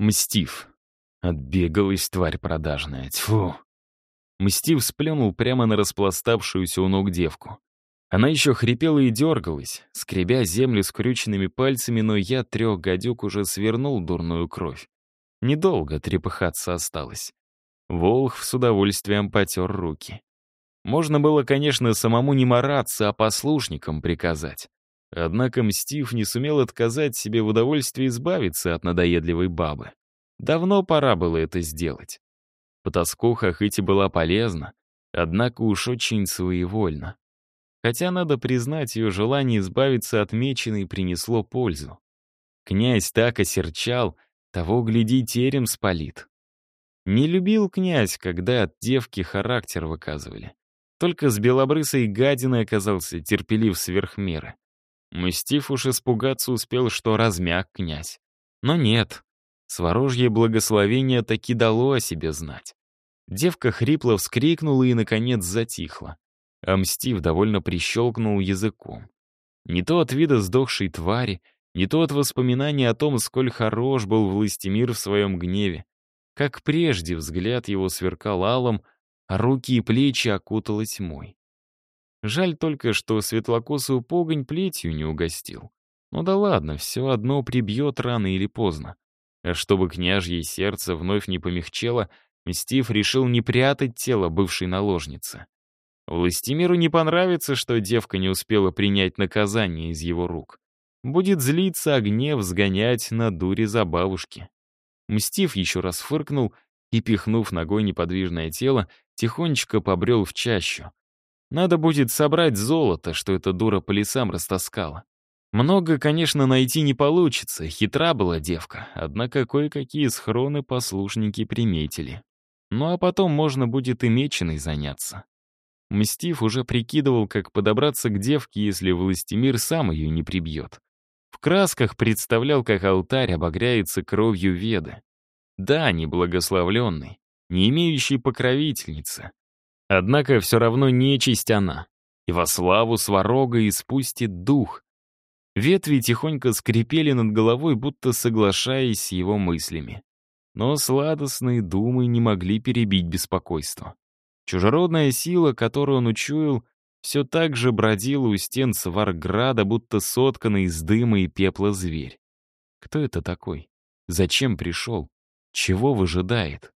Мстив. Отбегалась тварь продажная. Тьфу. Мстив сплюнул прямо на распластавшуюся у ног девку. Она еще хрипела и дергалась, скребя землю скрюченными пальцами, но я, трех гадюк, уже свернул дурную кровь. Недолго трепыхаться осталось. Волх с удовольствием потер руки. Можно было, конечно, самому не мараться, а послушникам приказать. Однако Мстив не сумел отказать себе в удовольствии избавиться от надоедливой бабы. Давно пора было это сделать. Потаскуха хоть и была полезна, однако уж очень своевольно. Хотя, надо признать, ее желание избавиться от меченой принесло пользу. Князь так осерчал, того, гляди, терем спалит. Не любил князь, когда от девки характер выказывали. Только с белобрысой гадиной оказался терпелив сверх меры. Мстив уж испугаться успел, что размяк князь. Но нет, сворожье благословение таки дало о себе знать. Девка хрипло вскрикнула и, наконец, затихла. А Мстив довольно прищелкнул языком. Не то от вида сдохшей твари, не то от воспоминания о том, сколь хорош был Властимир в своем гневе. Как прежде взгляд его сверкал алом, а руки и плечи окутала тьмой. Жаль только, что светлокосую погонь плетью не угостил. Ну да ладно, все одно прибьет рано или поздно. А чтобы княжье сердце вновь не помягчело, Мстив решил не прятать тело бывшей наложницы. Властимиру не понравится, что девка не успела принять наказание из его рук. Будет злиться, а гнев сгонять на дуре за бабушки. Мстив еще раз фыркнул и, пихнув ногой неподвижное тело, тихонечко побрел в чащу, надо будет собрать золото, что эта дура по лесам растаскала. Много, конечно, найти не получится, хитра была девка, однако кое-какие схроны послушники приметили. Ну а потом можно будет и меченой заняться. Мстив уже прикидывал, как подобраться к девке, если Властимир сам ее не прибьет. В красках представлял, как алтарь обогряется кровью Веды. Да, не благословленный, не имеющий покровительницы, Однако все равно нечисть она, и во славу сварога испустит дух. Ветви тихонько скрипели над головой, будто соглашаясь с его мыслями. Но сладостные думы не могли перебить беспокойство. Чужеродная сила, которую он учуял, все так же бродила у стен Сварграда, будто сотканный из дыма и пепла зверь. Кто это такой? Зачем пришел? Чего выжидает?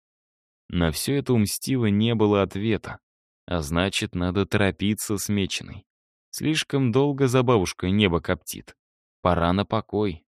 На все это у Мстила не было ответа. А значит, надо торопиться с меченой. Слишком долго за бабушкой небо коптит. Пора на покой.